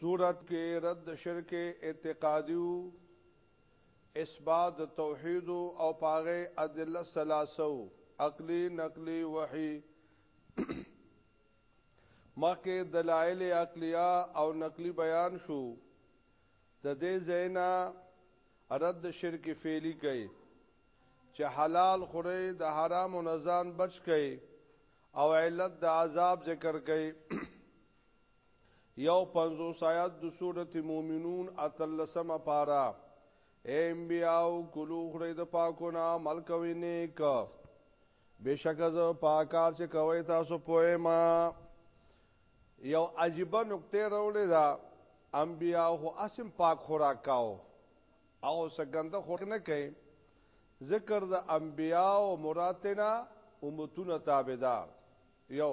صورت کې رد شرک اعتقادي او اثبات توحید او پاغه ادله ثلاثه عقلی نقلی وحی مکه دلائل عقلیه او نقلی بیان شو د دې زینا رد شرک فعلی کوي چې حلال خوري د حرام او نزان بچ کوي او علت د عذاب ذکر کوي یو پنځوس آیات د سورت مومنون اتلسمه پاره اے انبیاو کلو خړی د پاکو نه عمل کوي نیک بشک ز پاکار چې کوي تاسو پوهه ما یو عجیبه نقطه راولې دا انبیا خو اسم پاک خوراک کاو او سګنده خو نه کوي ذکر د انبیا او مراتنا امتون تابعدار یو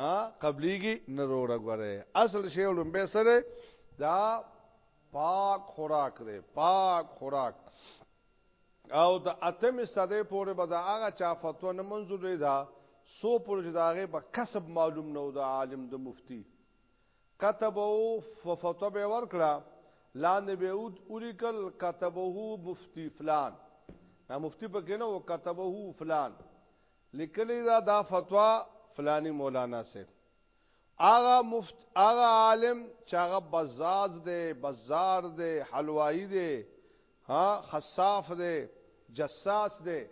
ها قبليږي نروړه غره اصل شی لومبه سره دا پاک خوراک دی پاک خوراک او د اتم صدې پورې به دا هغه چا فتوا نه منزور دی دا سو پر جداغه په کسب معلوم نه و د عالم د مفتی كتب او فتوا به ورکړه لاندې به اود اولیکل كتبه مفتی فلان دا مفتی په کې نه او كتبه فلان لیکلی دا دا فتوا فلانی مولانا صاحب آغا مفت آغا عالم چاغه بزاز دی بازار دی حلوایی دی ها خصاف دی جساس دی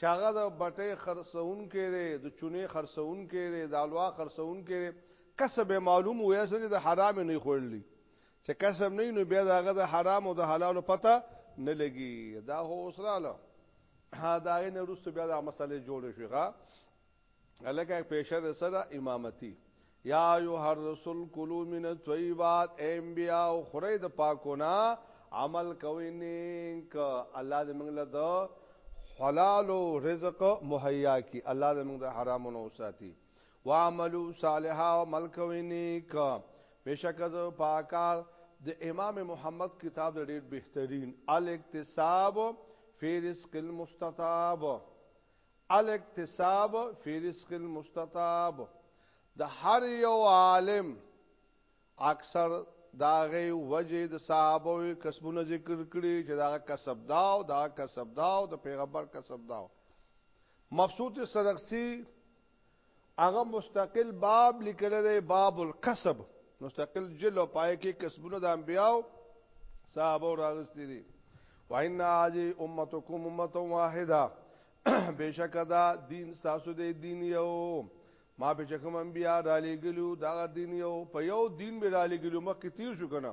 چاغه د بټې خرڅون کې دی د چونې خرڅون کې دی د الوا خرڅون کې دی کسب معلوم وې سره د حرام نه خورلی چې کسب نه نو بیا داغه د حرام او د حلال پته نه لګي دا هو اوسراله دا غي نه روسته بیا دا مسله جوړ شي غا الکه پیشه د سره امامتي یا ایو هر رسول کلو من الطیبات انبیاء او خره د پاکونه عمل کوي نیک الله دې موږ له د حلال رزق مهیا کی الله دې موږ د حرامونو ساتي وعملو صالحا او عمل کوي نیک بشک از پاکار د امام محمد کتاب د ډیر بهترین الاکتساب فی رزق المستطاب الاکتساب فی رزق المستطاب د هر یو عالم اکثر داغه وجه د صحابه کسبونه ذکر کړي چې دا کسب دا او دا کسب دا او د پیغمبر کسب دا مبسوط سرخسی هغه مستقل باب لیکل دی باب الکسب مستقل جلد او پای کې کسبونه د انبیاو صحابه راغستې دي وان اجي امتکم امه واحده بشک دا دین تاسو دی دین یو ما بشک انبیا را لګلو دا دین یو په یو دین به را لګلو مکه تیر شو کنه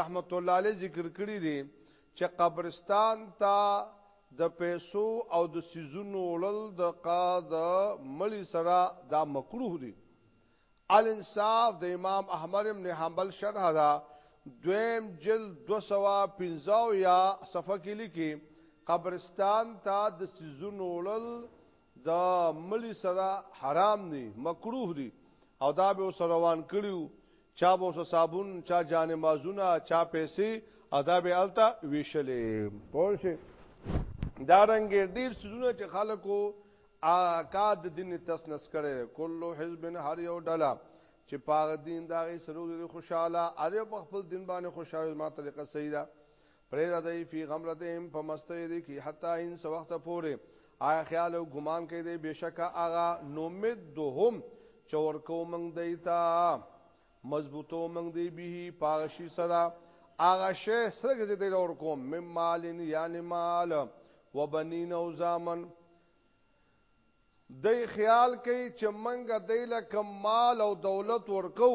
رحمت الله علیه ذکر کړی دی چې قبرستان ته د پیسو او د سيزونو وړل د قاد ملي سره دا مکروه دي الانصاف د امام احمد ابن حنبل شرح دا دویم جلد 215 یا صفحه کې لیکي قبرستان ته د سيزونو وړل د ملي سره حرام دي مکروه دي او دا به سروان کړیو چا به اوس صابون چا جانمازونه چا پیسې ادا به الته ویشلې پوه شي دا رنګ ډیر سيزونه چې خلکو آکاد دین تسنس کړي کلو حزب هر یو ډلا چې پاغ دین دا غي سرور خوشاله اره په خپل دین باندې خوشاله ما طریقه صحیح ده پریدا دی فی غمرتهم په مستۍ دی کی حتا ان سو وخت پورې آیا خیال او ګمان کوي دی بشکا اغا نومدهم چور کو منګ دیتا مضبوطو منګ دی به پاغشی سرا اغا شی سره کې دی اور کوم مم مال یعنی مال وبنین او زامن دی خیال کوي چې منګ دی لکه مال او دولت ورکو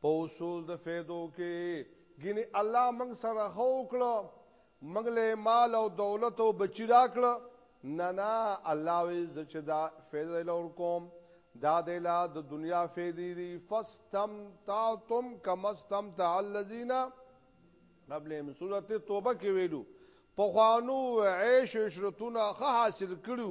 په اصول د فیدو کې ګینې الله منګ سره خو وکړو منګ له مال او دولت او بچی راکړو نه نه الله وی زچ دا فیدو لور کوم دا دیلا د دنیا فیدی دی فستم تاتم کمستم تعلزینا قبل هم سورته توبه کې ویلو په خوانو عیش عشرتونه خه حاصل کړو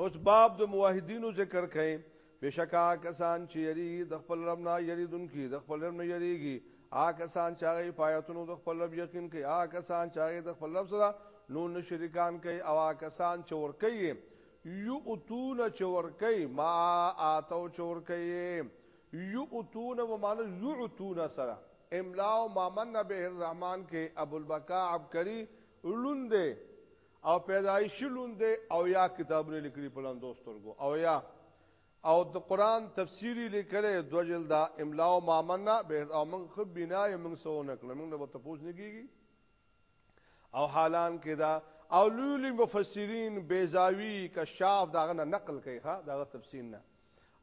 اوس باب د موحدینو ذکر کړي بشکا کسان چې یری د خپل رب نه یریدونکي د خپل رب نه یریږي آ کسان چې هغه پایتونو د خپل رب یقین کوي آ کسان چې هغه د خپل رب سره نو نشریکان کوي او آ کسان چې ور کوي یو اتون چې ور کوي ما آتو چې ور کوي یو اتون و معنی یو اتون سره املاو مامن به الرحمن کې ابو البکا عبقری لوند او پیدایشی لوند او یا کتابونه لیکلي په لاندو سترګو او یا او د قران تفسیری لیکلې دو جلد املا او مامنا به او من خو بنا یې من سو نه کړم نو ته پوس نه کیږي او حالان کې دا او لوی مفسرین بیزاوی کشاف داغه نقل کوي ها داغه تفسیر نه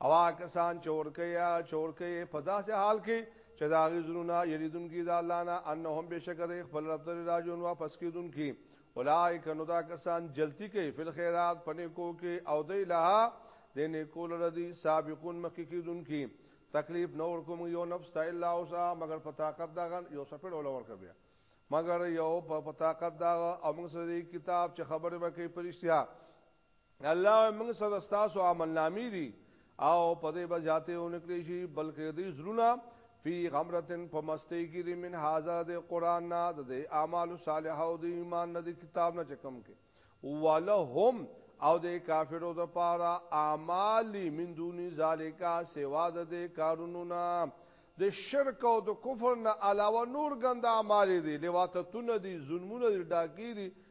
او هغه کسان چې ورکیا چې ورکې په داسې حال کې چې دا غي زړونه یریدونکي د الله نه انهم بشکره خپل رب ته راجون واپس کیدونکي اولایک نو دا کسان جلتی کوي فل خیرات پنه کو کې او دی لها د نیکول ردی سابقون مخکې کیدونکي تکلیف نور کوم یو نفس ته الا اوسا مگر په طاقت دا غن یو سپړ ول ورکه بیا مگر یو په طاقت دا او موږ سره کتاب چې خبره وکي پرشتیا الله موږ سره تاسو عمل نامې دي او په دې بجاته اونکړي شي بلکې دې زلونا فی غمرتن په مستی کې دې من هاذا دې قران نه دې اعمال صالحه او دې ایمان نه دې کتاب نه چکم کې ولهم او دې کافرو د پاره اعمال من دون ذالیکا سوا دې کارونو نه د شرک او د کفر نه علاوه نور ګنده اعمال دي لواتتون دي ظلمونه دي ډاکی دي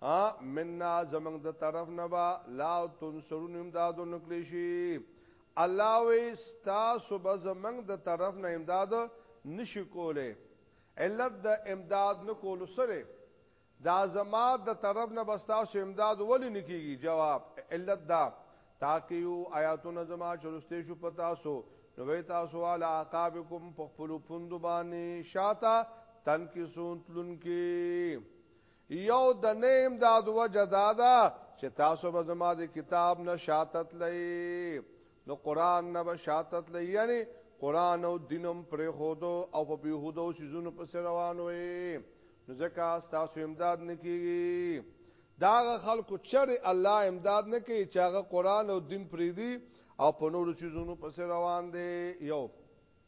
ها مننا زمنګ د طرف نه با لا تنصرون امداد نکلی شي الله وی ستا سب زمنګ د طرف نه امداد نشي کوله علت د امداد نه کول سره دا زما د طرف نه بستا سو امداد ولی نکیږي جواب علت دا تاکیو آیاتونه زما چرسته شو پتا سو نو وی تاسو علی عقابکم په خپل پوند باندې شاته تنکسون تلونکي یو د نه امداد وجه دا ده چې تاسو به زما د کتاب نه شاتت لئ نو قران نه به شاتت لئ یعنی قران او دینم پر خودو او په بيهودو سيزونو پس روان وي نو ځکه تاسو امداد نکېږي دا خلکو چر الله امداد نکې چې هغه قران او دین پریدي او په نورو سيزونو پس روان دي یو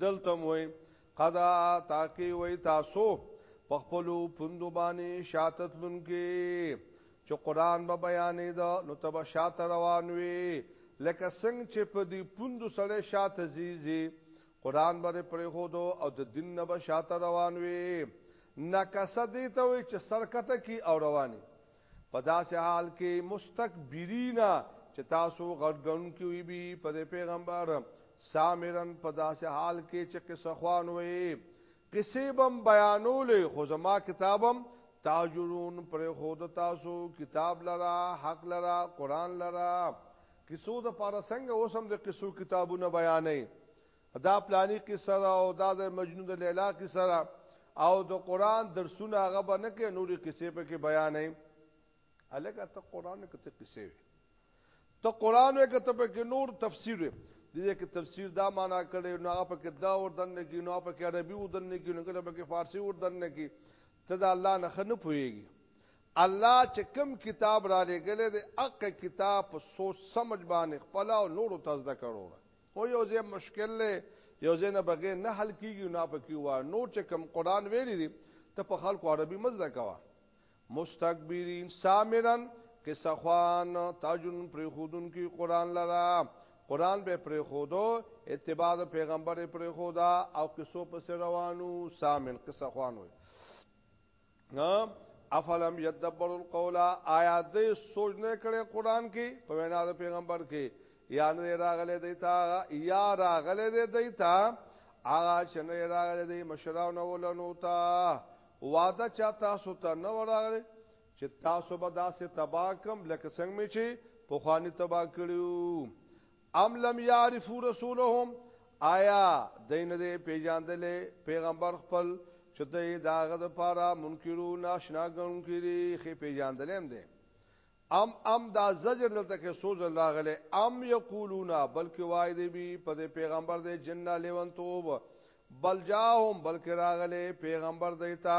دلتم وای قدا تاکي وای تاسو په خپل پوندو باندې شاتت لونکي چې قران به بیانې دا نو تب شات روان وي لکه څنګه چې په دې پوندو سره شات زیزي قران باندې پرې خو دو او د دین نه به شات روان وي نکاسه دی ته وي چې سرکته کی او رواني په داسې حال کې مستکبرین چې تاسو غړګن کې وي بي په پیغمبر سامرن په داسې حال کې چې قصه خوان وي قصې بم بیانولې خو زما کتابم تاجرون پر خود تاسو کتاب لرا حق لرا قران لرا کیسو د پاره څنګه اوسم د قصو کتابونه بیانې دا پلانی قصه ده او دا د مجنون د لیلا قصه ده او د قران درسونه هغه به نه کې نوري قصې په کې بیان نه الګا ته قران کې ته قصې وي ته قران کې ته په کې نور تفسیر وي دې کې تفسیر دا معنا کړي نو هغه په کې دا وردن نه کې نو په کې عربي وردن نه کې نو هغه په کې فارسی وردن نه کې ته دا الله نه خنه پويږي الله چې کوم کتاب را لګلې دې اق کتاب په سوچ سمجھ باندې خپل او نور تاسو دا کړو خو یو ځای مشکل دی یو ځای نه بغیر نه حل کیږي نه پکې وا نور چې کم قران ویلي دي ته په خلکو عربي مزدا کوا مستكبرين سامرا کسخوان تاجن پر خودن کی قران لرا قران به پر خودو اتباع پیغمبر پر خدا او کسو پس روانو سامن کسخوان وي افلم یدبر القول آیا دې سوچ نه کړي قران کې په وینا د پیغمبر کې یا نه راغله دیتا یا راغله دیتا هغه شنه راغله دی مشراو نه ولنو تا واده چا تاسو ته نه وراغله چې تاسو به داسې تباکم لکه څنګه چې په خواني تبا کړیو ام لم يعرفوا رسولهم آیا دین دې پیجاندلې پیغمبر خپل چې دې داغه د پاره منکرو ناشنا ګڼون کړي خې پیجاندلې هم دې ام ام دا زجر دلته کې سوز الله غلې ام یقولون بلکې وای دې بي په پیغمبر دې جننه لیون توب بل جاهم بلکې راغلې پیغمبر دې تا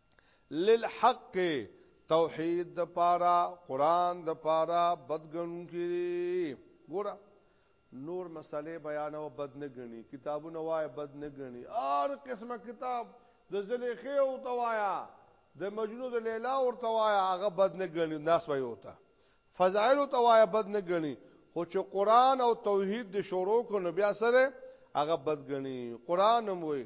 للحق توحید د پارا قران د پارا بدګن کی ګورا نور مسلې بیان او بد نه غني کتابونه وای بد نه غني اور قسمه کتاب د زلیخه او توایا د مجنون د لیلا او توایا هغه بد نه غني ناس وای وتا فضائل او توایا بد نه غني خو چې قران او توحید د شروع کو نو بیا سره هغه بد غني قران هم وای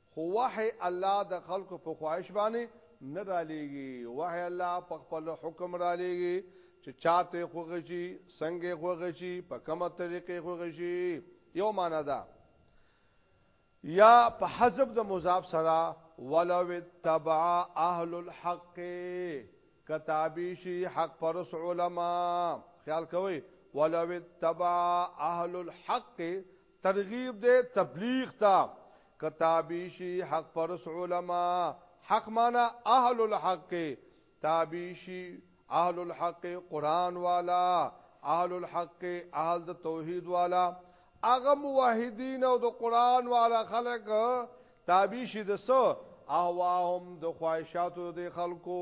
خو وحی الله د خلکو په خواهش باندې نه رالیږي، وحی الله په خپل حکم رالیږي چې چاته یې خوښ شي، څنګه یې خوښ شي، په کومه طریقه یې خوښ شي، یو معنی ده. یا په حذف د مضاف سره ولو اتبع اهل الحق کتابی شي حق پرس علما خیال کوي ولو اتبع اهل الحق ترغیب دی تبلیغ ته که تابع شي حق پرس علما حق معنا اهل الحق تابع شي اهل الحق قران والا اهل الحق اهل د توحید والا هغه موحدین او د قران والا خلق تابع شي د سو اهواهم د خواهشاتو د خلکو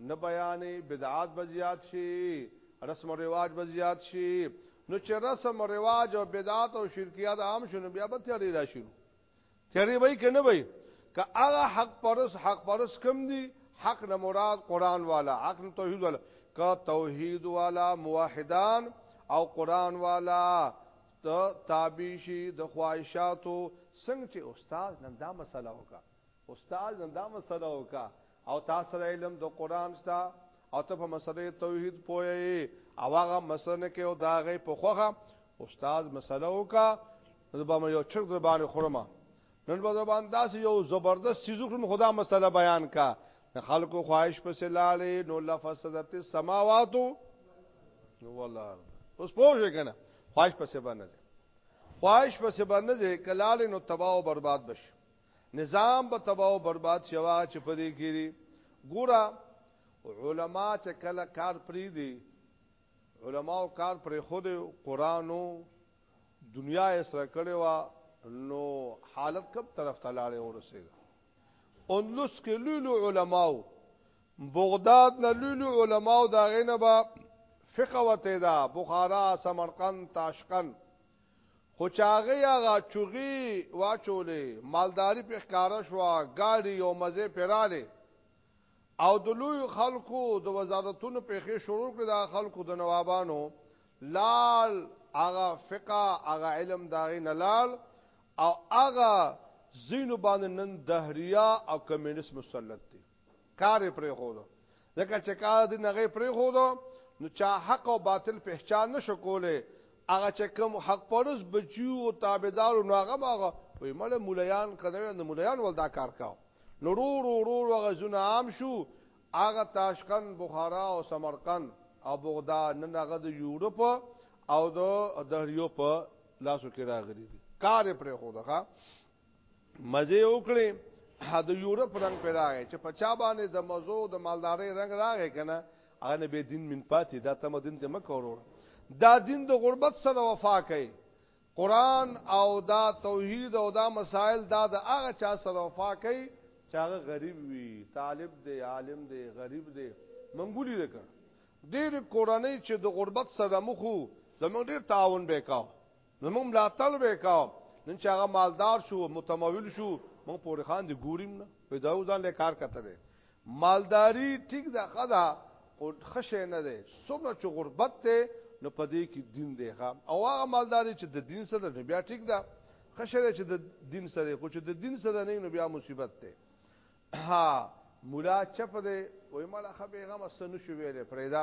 نه بیانې بدعات به زیات شي رسم او رواج به زیات شي نو چې رسم او رواج او بدعات او شرکیات عام شونه بیا به تیاری راشي تیاری وای کنه وای که هغه حق پرس حق پرس کم دي حق نه مراد قران والا حق نه توحید والا کا توحید والا موحدان او قران والا ته تابع شي د خواهشاتو څنګه چې استاد نن دا مسله وکړه استاد نن دا مسله وکا او تاسو سره علم د قران شته او ته په مسله توحید پوهه یې او هغه مسله نه کې او دا غي په خوخه استاد مسله وکا زبا مې یو چر د باندې خورما نن په زبان داسې یو زبردست چیزو کوم خدا مسله بیان کا خلکو خواهش په سلاله نو لفسدت السماوات والارض اوس پوه کنه خواهش په سبا نه خواهش په سبا نه کلاله نو تباہ او برباد بشي نظام به تباہ او برباد شوا چې په دې کې دي ګوره علما چې کله کار پری دي علما او کار پر خود قرانو دنیا یې سره کړي وا نو حالت کب طرف ته لاړې ورسېږي اندلس کې لولو علماو بغداد نه لولو علماو دا غینه با فقه وته دا بخارا سمرقند تاشقند خو چې هغه هغه چوغي واچولې، مالداري پرې ښکاره شوه، ګاډي او مزې پرې راغلې او د لویو خلکو د وزارتونو پېښې شروع کړې، دغه خلکو د نوابانو لاړ، هغه فقه، هغه علم د هغې نه لاړ او هغه ځینو باندې نن دهریه او کمونیست مسلط دی. کار یې پرې خو دو ځکه چې کار دې نغې پرې خو دو نو چا حق او باطل پہچان نشو کوله هغه چې کوم حق پرس بچیو او تابعدار نو هغه ماغه وې مړ مولایان کده نو مولایان ول دا کار کاو نو رو رو رو هغه زونه عام شو هغه تاشقن بخارا او سمرقند او بغداد نن هغه د یورپ او د دهریو په لاسو کې راغلي دي کار پرې خو دغه مزه وکړي د یورپ رنگ پیدا غي چې په چا باندې د مزو د مالداري رنگ راغی کنه هغه به دین من پاتې دا تم دین ته مکورور دا دین د غربت سره وفا کوي قران او دا توحید او دا مسائل دا د هغه چا سره وفا کوي چې هغه غریب وي طالب دی عالم دی غریب دی منګولي دکا ډېر کورنۍ چې د غربت سره مخو زموږ ډېر تعاون وکاو نو موږ ملاتړ وکاو نن چې هغه مالدار شو متمول شو موږ پورې خان دي ګوریم نه په دا ځان له کار کته ده مالداری ټیک ده خدا او خشه نه ده څومره چې غربت ته نو پدې کې دین دی ښا او هغه مالداری چې د دین سره نه بیا ټیک ده خشه چې د دین سره خو چې د دین سره نه نو بیا مصیبت ده ها مولا چپ ده وای مړه خبره غم سن شو ویلې فریدا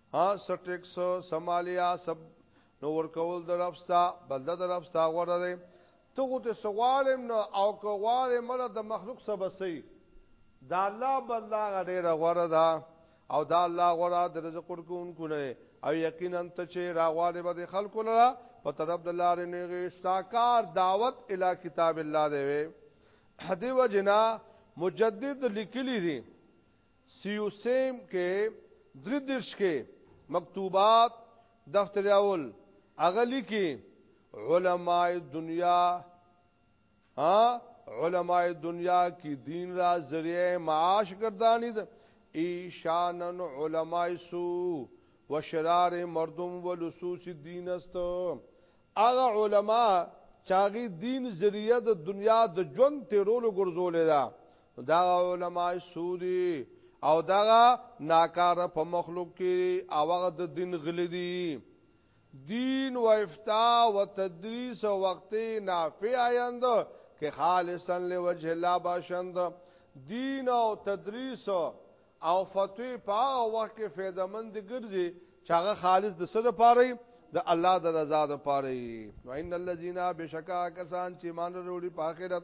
ها سټیکس سمالیا سب نو ورکول درفستا بل درفستا غوړه ده ته غو ته سوالم نو او کو غواړې مړه د مخلوق سبا سي دا الله بل دا غډه غوړه ده او دا الله غوړه د رزق ورکوونکو نه او یقینا ته چې راغواړې به خلکو لره په طرف د لارې نه غشتاکار دعوت الی کتاب الله دی وي حدیو جنا مجدد لیکلی دی سیوسیم کې درې دېرش کې مکتوبات دفتریاول هغه لیکي علماء دنیا ها علماء دنیا کی دین را ذریعہ معاش گردانی ده ایشانن علماء سو و شرار مردم و لسوس دین است اغا علماء چاگی دین ذریعہ د دنیا د جون تیرولو گرزولی ده دا علماء سودی او دا ناکار په مخلوق کې او هغه د دین غل دي دین و افتا و تدریس و وقت نافع آیند که خالصا لوجه الله باشند دین او تدریس او فتوی په هغه وخت کې فایده مند ګرځي چې هغه خالص د سره پاره د الله د رضا د پاره وي ان الذين بشکا کسان چې مان وروړي په آخرت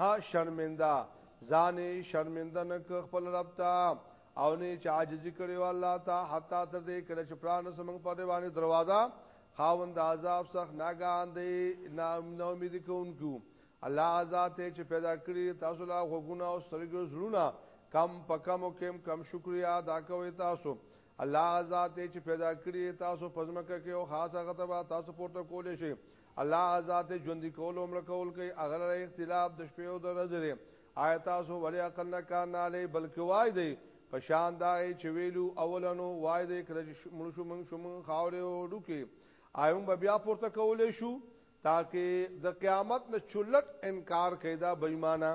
ها شرمنده ځان شرمنده نه ک خپل رب ته او نه چې عاجزي کړي او الله ته حتا تر دې کړه چې پران سمنګ پر باندې دروازه خاوند عذاب سخت ناګان دی نا امید کوونکو الله ذات چې پیدا کړی تاسو لا غوونه او سترګې زړونه کم په کم کم کم شکریا ادا کوي تاسو الله ذات چې پیدا کړی تاسو پزمکه کې او خاصه غتبه تاسو پورته کولې شي الله هغه ذات دی ژوندی کول او مړه کول کوي هغه لره اختلاف د شپې او د ورځې دی آیا تاسو ولې عقل نه کار نه لرئ بلکې وای دی په شان دا یې چې ویلو اولنو وای دی کله چې مړ شو موږ شو موږ خاورې او ډوکې آیوم به بیا پورته کولې شو تاکي د قیامت نه چولټ انکار کیدا بېمانه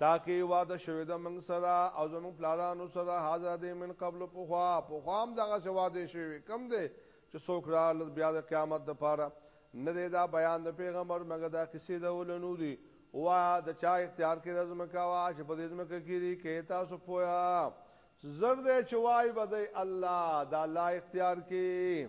تاکي وعده شوی د موږ سره او زموږ پلارانو سره حاضر دي من قبل پوخا پوخام دغه سواده شوی کم دی چې څوک را لږ بیا د قیامت د پاره نه دی دا بیان د پیغمبر مګه دا کیسې د ولنو دي وا د چا اختیار کې رزم کاوه چې په دې ځمه کې کیږي کې تاسو پویا زرد چوای بده الله دا لا اختیار کې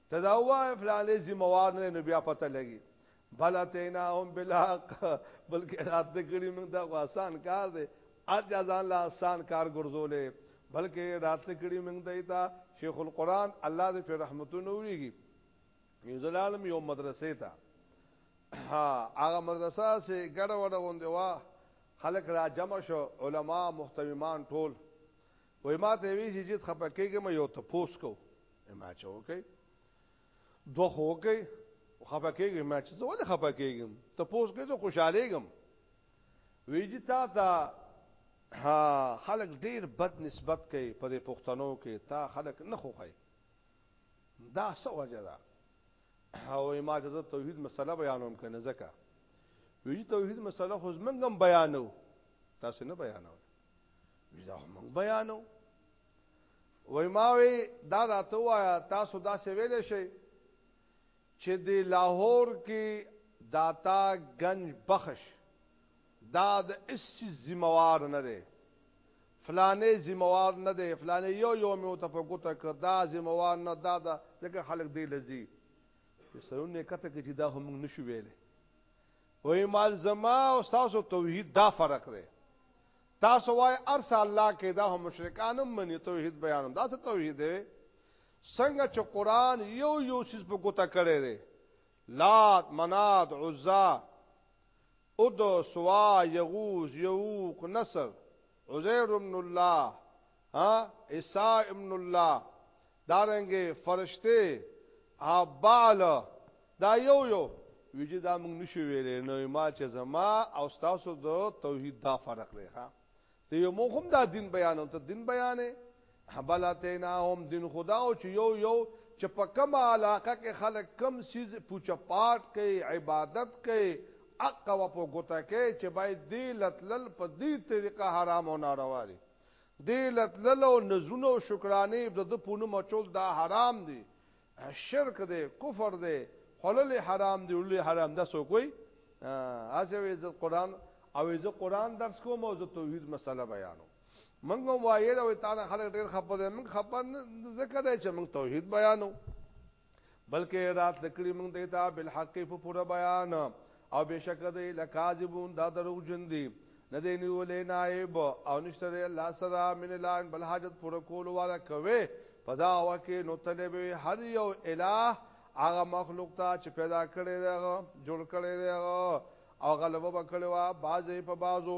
ته دا وای فلانه ذمہوار نه نو بیا پته لګي بل اتیناهم بالحق بلکې رات دې کړی موږ دا آسان کار دی اج ځان لا آسان کار ګرځولې بلکې رات دې کړی موږ دایتا شیخ القران الله دې په رحمتونو ویږي یو زلالم یو مدرسې ته ها هغه مدرسه سي ګډه وډه غوندې وا خلک را جمع شو علما محترمان ټول وای ما ته وی چې جد خپه کېږي مې یو ته پوس کو ما چې وکي دوه خو وکي خپه کېږي ما چې زه ولې خپه کېږم ته پوس کې زه خوشاله ګم وی چې تا ته ها خلک ډیر بد نسبت کوي په دې پښتنو کې تا خلک نه خوخی دا څه وجه ده او ما چې د توحید مسله بیانوم کنه زکه وی توحید مسله خو زمنګم بیانو تاسو نه بیانو دا هم بیانو وای ما وی دا دا ته وایا تاسو دا څه ویل شي چې د لاهور کې داتا گنج بخش دا د اس ذمہوار نه دی فلانه ذمہوار نه دی فلانه یو یو مې ته په ګوته ک دا ذمہوار نه دا دا ځکه خلک دی لذي سرونه کته کې چې دا هم نشو ویلې وای مال زما او تاسو توحید دا فرق دی تاسو وای ارس الله کې دا هم مشرکانم منی توحید بیانم دا څه توحید دی څنګه چې قران یو یو سیس په کوته کړی دی لات منات عزا ادو سوا یغوز یوق نصر عزیر ابن الله ها عیسی ابن الله دارنګه فرشته ها بعل دا یو یو ویجه دا موږ نشو ویلې نو ما چې زما او تاسو د توحید دا فرق دی ها ته یو موږ هم دا دین بیانو ته دین بیانې حبلاته نه هم دین خدا او چې یو یو چې په کوم علاقه کې خلک کم سیز پوچا پاټ کوي عبادت کوي اقوا په ګوته کې چې باید دی لتلل په دې طریقه حرام او ناروا دي دې لتللو نذرونو او شکرانې د ده په نوم اچول دا حرام دي شرک دی کفر دی خلل حرام دی ولې حرام ده سو کوئی هڅه وي عزت قران او عزت قران درس کوم او عزت توحید مسله بیانو منګو وایره وي تعالی خلک ډیر خپه دي من خپه ذکر دی چې من توحید بیانو بلکې رات لکړي موږ دیتا بالحق په پوره بیان او بشک دی لکاذبون دا دروغ جن دي نه دی نیولې نائب او نشته الله سره من الان بل حاجت پوره کول والا کوي پدا وکه نو طلب هر یو الہ هغه مخلوق ته چې پیدا کړي دی جوړ کړي دی او غلبه وکړي وا بازي په بازو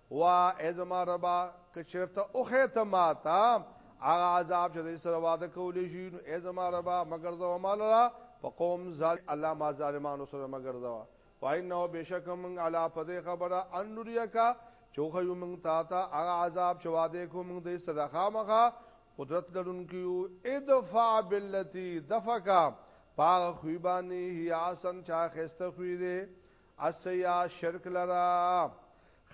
وا ازما ربا کچرته اوخه ته ماتا هغه عذاب چې سره وعده کولې شي نو ازما ربا مگر زو مال را په قوم زال الله ما ظالمانو سره مگر زو وای نو بشکم علا فذ خبره ان نریکا چوخه یو مونږ تا ته هغه عذاب چې وعده کوم مونږ دې سره خامخه قدرت لرونکو ادفع بالتی دفقا پاغ خویبانی هی آسن چا خسته خوی دی اسیا شرک لرا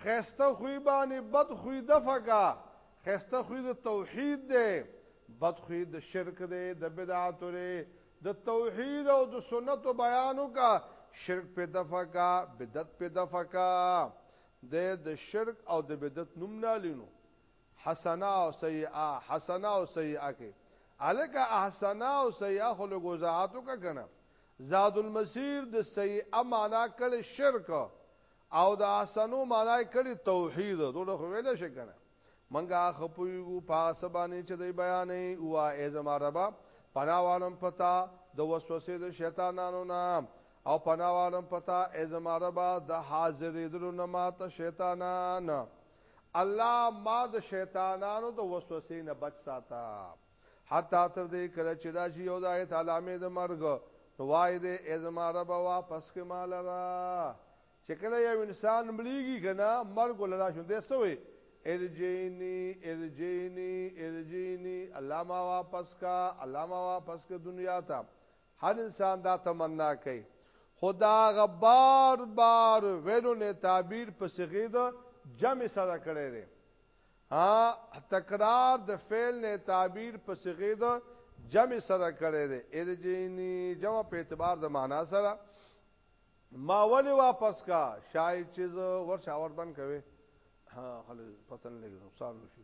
خسته خوې باندې بد خوې دفقا خسته خوې د توحید دی بد خوې د شرک دی د بدعت لري د توحید او د سنت بیانو کا شرک په دفقا بدعت په دفقا د د شرک او د بدعت نوم نه لینو حسنه او سیئه حسنه او سیئه کې الکه احسنه او سیئه خو له گزاعاتو کا کنه زاد المسیر د سیئه معنا کړي شرک او د احسنو معنا کړي توحید دوه خو ویل شي کنه منګه خپویو پاسبانی چې دی بیانې او ای زما ربا پناوالم پتا د وسوسې د شیطانانو نه او پناوالم پتا ای زما ربا د حاضرې درو نه ماته شیطانان الله ما د شیطانانو د وسوسې نه بچ ساته حتی تر دې کله چې دا شی یو د آیت علامه د مرګ نو وای دې ازما رب واپس کې مال را چې کله یو انسان مړیږي کنه مرګ لرا شو دې سوې ارجینی ارجینی ارجینی الله ما واپس کا الله ما واپس کا دنیا ته هر انسان دا تمنا کوي خو دا غ بار بار ویلو نه تعبیر په صيغه د جمع سره کړی دی ها تکرار د فعل نه تعبیر په صيغه د جمع سره کړی دی ارجینی جمع په اعتبار د معنا سره ما ولی واپس کا شاید چیز ور شاور بند کوي ها خل پتن لګي نقصان نشي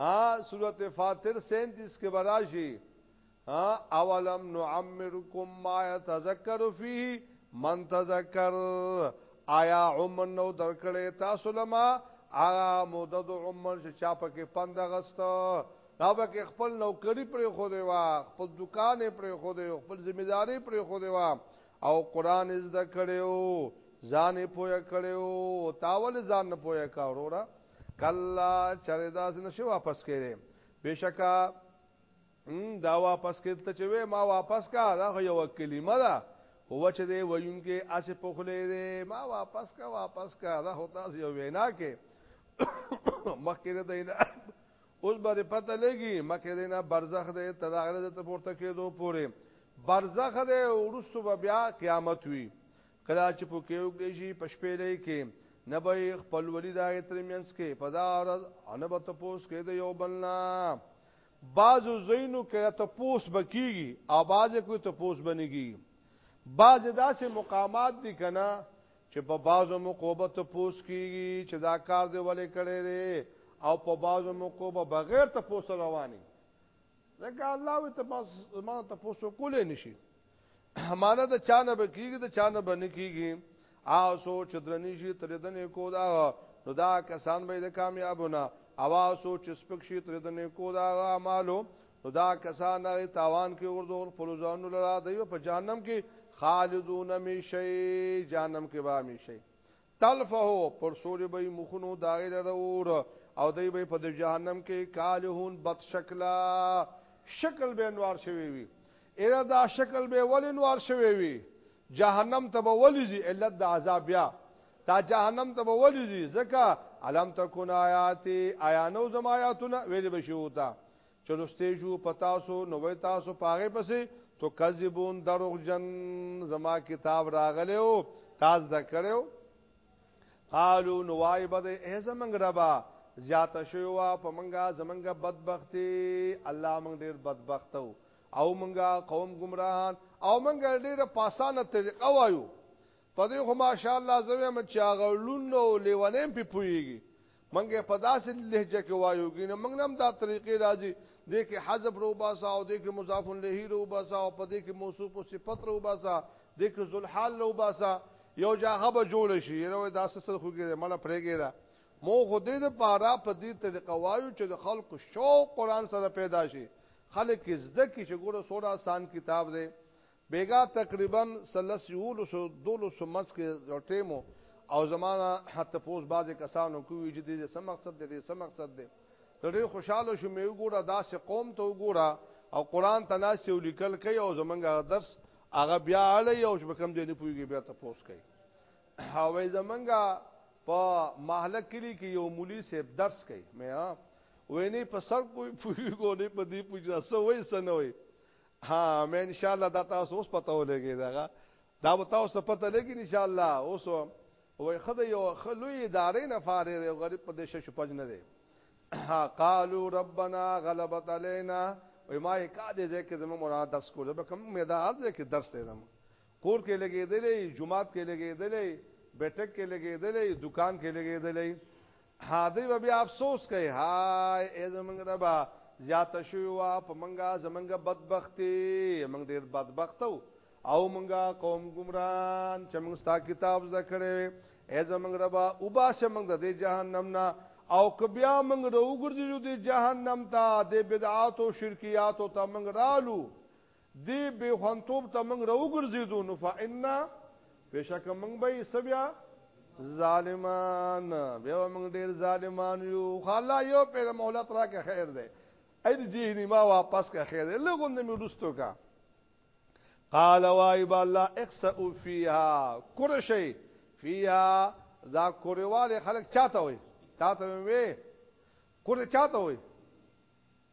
ها سورت فاطر 37 کې براشي ها اولم نعمرکم ما يتذكر فيه من تذكر آیا عمر نو درکړې تاسو لما آغا مدد عمر چې چا پکې پند غست دا پکې خپل نوکری پر خو دی وا خپل دکان پر خو دی خپل ذمہ داری پر خو دی وا او قران زده کړو ځان پوهه کړو تاول ځان پوهه کا وروړه کلا چرې داس نشي واپس کړي بشکا دا واپس کړي ته چې ما واپس کا دا یو کلمه ده هو چې دی وینګه اسه پخلې دې ما واپس کا واپس کا دا هوتا یو وینا کې مخکې نه دی اوس به پته لګي مکه دینه برزخ دې تداغله ته پورته کېدو پوره برزخ دې ورستو بیا قیامت وی کله چې پکې وګرځي په شپېلۍ کې نه به یې خپلولي د هغې تر منځ کې په دا ورځ او نه به تپوس کېده یو بل نه بعضو ځایونو کې تپوس به کېږي او بعضې کې تپوس به نه کېږي بعضې داسې مقامات دي که نه چې په بعضو موقعو به تپوس کېږي چې دا کار دی ولې کړی دی او په بعضو موقعو به بغیر تپوس رواني ځکه الله وي تپوس کولی نه شي امانه د چانه به کیږي د چانه به نه کیږي او سوچ درنی شي تر دنه کو دا نو دا کسان به د کامیابونه او سوچ سپک شي تر دنه کو دا اعمالو نو دا کسان هغه تاوان کې ورته خپل ځانو لرا دی په جهنم کې خالدون می شي جهنم کې به می شي تلفه پر سوري به مخونو داغه لره اور او دای به په جهنم کې کالهون بد شکلا شکل به انوار شوی وي اېدا دا شکل به ول انوار شوی وي جهنم ته به ولېږي علت د عذاب بیا دا جهنم ته به ولېږي ځکه علم تکون آیات آیانو زم آیاتونه ویل بشوتا چلوسته شو پتاسو نو وای تاسو پاغه پسې تو کذبون دروغ جن زما کتاب راغله او تاس د کړو قالو نو وای بده ای زمنګ ربا زیات شو وا پمنګا زمنګ بدبختی الله مونږ ډیر بدبختو او مونږه قوم گمراهان او مونږه ډیره پاسانه طریقه وایو په دې خو ماشاءالله زوی مچا غړلون او لیوانیم په پویږي موږ یې په داسې لهجه کې وایو ګینه موږ نه هم دا طریقې راځي دې کې حذف رو باسا او دې کې مضاف الیه رو باسا او په دې کې موصوف او صفت رو باسا دې کې ذل حال رو باسا یو جاغه به جوړ شي یره دا سر خو کې مړه پرېږي دا مو خو دې د پاره په دې طریقه وایو چې د خلکو شوق قران سره پیدا شي خلک زده کې چې ګوره سوره آسان کتاب دی بیګا تقریبا څه لس یوولسو دولسو منځ کې یو ټیم و او زما نه تپوس بعضې کسانو کوي چې دې څه مقصد دی دې څه مقصد دی زه ډېر خوشحاله شوم مې وګوره داسې قوم ته وګوره او قرآن ته ناست یو لیکل کوي او زمونږ هغه درس هغه بیا اړوي او چې په کوم ځای نه پوهېږي بیا تپوس کوي او وایي زمونږ په محله کلي کې یو مولي صاحب درس کوي مې ویني په سر پوهېږو نه په دې پوهېږو څه وایي څه نه وایي ها مې ان شاء الله دا تاسو اوس پته ولګي دا دا به تاسو پته لګي ان شاء الله اوس وای خدای یو خلوی ادارې نه فارې دی غریب په دې شش پج نه دی قالو ربنا غلبت علينا وای ما کا دې ځکه زمو مراد درس کول به کوم مې دا ارزه کې درس دی زمو کور کې لګېدلی، جومات کې لګېدلی، بیټک کې لګېدلی، دوکان کې لګېدلی. ها دوی به بیا افسوس کوي، های ای زمونږ ربه زیاته شوې وه په مونږه زمونږ بدبختي، مونږ ډېر بدبخته وو او مونږه قوم ګمراهان چې مونږ ستا کتاب زده کړی وی، ای زمونږ ربه وباسه مونږ د دې جهنم نه او که بیا مونږ راوګرځېدو دې جهنم ته، دې بدعاتو شرکیاتو ته مونږ رالو، دې بې خوندتوب ته موږ راوګرځېدو نو فإنا بېشکه موږ به یې څه بیا ظالمان بیا به موږ ډېر ظالمان یو خو الله یو پهله مهلت راکړه خیر دی ارجعنی ما واپس کړه خیر دی لږ غوندې مې وروستو کا قال وای با الله اخسئوا فيها کرشی فيها دا کورواله خلک چاته وي تاته وي کور چاته وي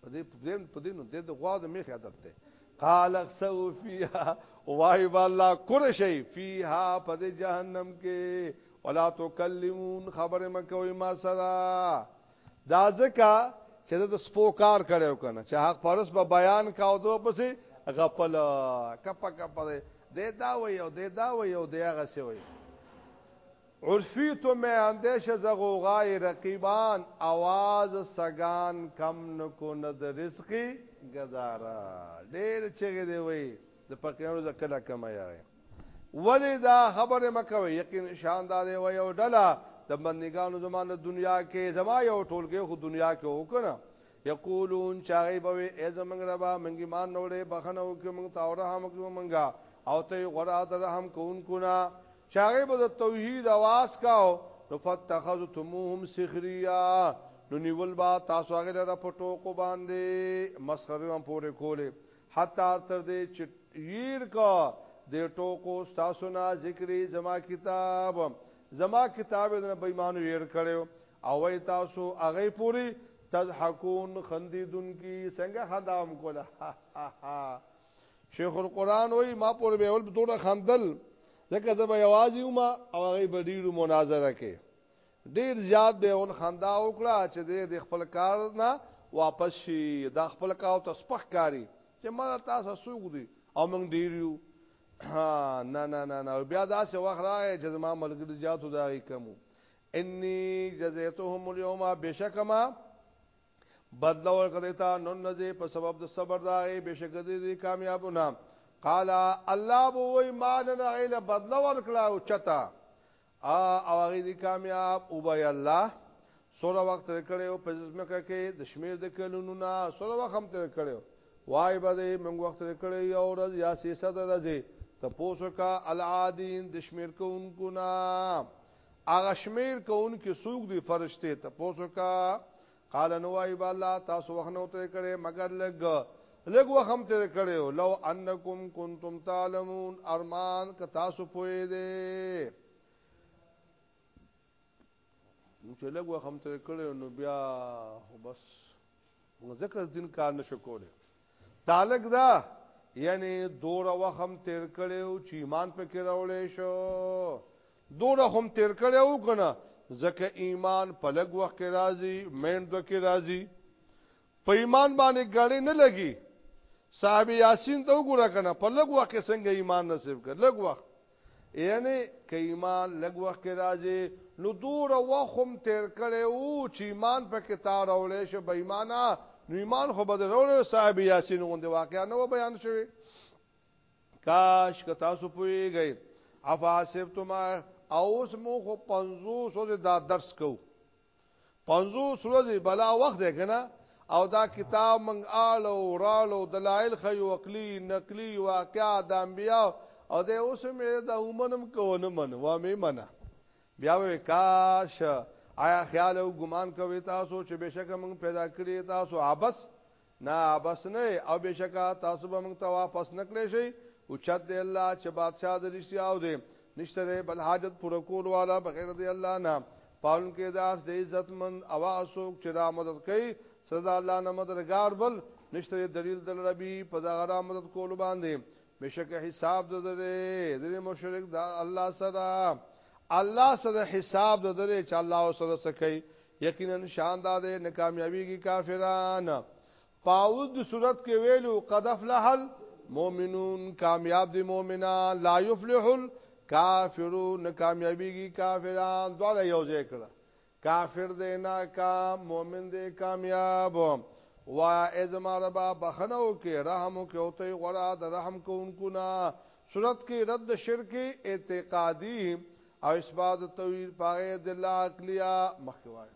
په دې پریم په دې نو د غوا د میخ عادت ده قال اخسو فيها وای والله کور شي فيها په دې جهنم کې ولا تکلمون خبره مکوې ما سره دا ځکه چې د سپو کار کړو کنه چې حق پرس به بیان کاو دو پسې غپل کپا کپا دې دا وي او دې دا وي او دې هغه څه وي عرفی تو میں اندیشه ز غوغای رقیبان اواز سگان کم نه کند رزقی ګدارا ډیر چغې دی وای د فقیرانو ز کله کم یای ولی دا خبره مکوي یقین شان دا دی وای او ډلا د بندګانو زمانه دنیا کې زما یو ټولګه خو دنیا کې وکنه یقولون چاغي بوي ای زمنګ ربا منګي مان نوړې بخنه وکي مونږ تا او رحم وکي مونږه او ته غره درهم کون کنا چې هغه به د توحید आवाज کاو نو فتخذتموهم سخریا نو نیول با تاسو هغه لره په ټوکو باندې مسخره هم پورې کوله حتی تر دې چې ییر کا د ټوکو تاسو نه ذکرې زما کتاب زما کتاب د بېمانو ییر کړو او وای تاسو هغه پوری تضحکون خندیدون کی څنګه خندام کوله شیخ القرآن وای ما پور به ول دوړه خندل ځکه زه به یوازې ما او هغه به ډیرو مناظره کې ډیر زیات به ول خندا وکړه چې د خپل کار نه واپس شي دا خپل کار ته سپخ کاری چې ما تاسو سوق دي او موږ ډیر یو نه نه نه نه بیا دا څه وخت راغی چې زما ملګری زیاتو دا کوم انی جزیتهم اليوم بشکما بدل ورکړه دیتا نن نزه په سبب د صبر داغه بشک دې کامیابونه قال الله بو وی ما نن غیل بدل ورکړه او چتا ا او هغه دې کامیاب او بای الله سوره وخت تر کړو په ځمکه کې د شمیر د کلونو نه سوره وخت هم تر کړو وای به دې موږ وخت تر کړو یو ورځ یا سیسه درځي ته پوسو کا العادین د شمیر کوونکو نه هغه شمیر کوونکې څوک دی فرشته ته پوسو کا قال نو ای بالا تاسو وخت نو تر کړي مگر لګ لګ وخم تر کړي لو انکم کنتم تعلمون ارمان ک تاسو پوي دي نو چې لګ وخم تر کړي نو بیا بس موږ ځکه دین کار نشو کولای تعلق دا یعنی دور وخم تیر کړو چې ایمان پکې راولې شو دور هم تیر کړو کنه ځکه ایمان په لګ وخت کې راځي مین دو کې راځي په ایمان باندې غړې نه لګي صاحب یاسین ته وګوره کنه په لګ وخت کې څنګه ایمان نصیب کړ لګ وخت یعنې که ایمان لږ وخت کې راځي نو دوره وخت هم تیر کړی او چې ایمان په کې تا راوړی شه به ایمانه نو ایمان خو به راوړی صاحب یاسین غوندې واقعا نه بیان شوی کاش که تاسو پوهیږئ افاسبتما اوس مو خو 500 دا درس کوو پنځوس ورځې بلا وخت دی کنه او دا کتاب منګ آلو رالو دلائل خیو اقلی نقلی واقعا د انبیاء او د اوس مې دا ومنم کو نه من و مې منه بیا وې کاش آیا خیال او ګمان کوي تاسو چې بشک موږ پیدا کړی تاسو عبس نه بس نه او بشکا تاسو به موږ ته واپس نکړې شي او چت دی الله چې بادشاہ د رښتیا او دی نشته دی بل حاجت پر کول والا بغیر دی الله نه پالون کې داس د عزت من او اسوک چې را مدد کوي سزا الله نه مددگار بل نشته دلیل دل ربي په دا غره مدد کول باندې بشک حساب د درې درې مشرک دا الله سره الله سره حساب د درې چې الله سره سکی یقینا شان دا ده نه کامیابیږي کافران پاول د صورت کې ویلو قد افلح المؤمنون کامیاب دي مؤمنان لا یفلح الکافرون کامیابیږي کافران دواړه یو ځای کړه کافر دې ناکام مؤمن دې کامیاب وا ازما ربا بخنو کې رحم کې او ته غړا د رحم کوونکو نه صورت کې رد د شرک اعتقادي او اثبات توحید په هغه ادله عقلیه مخکې وایو.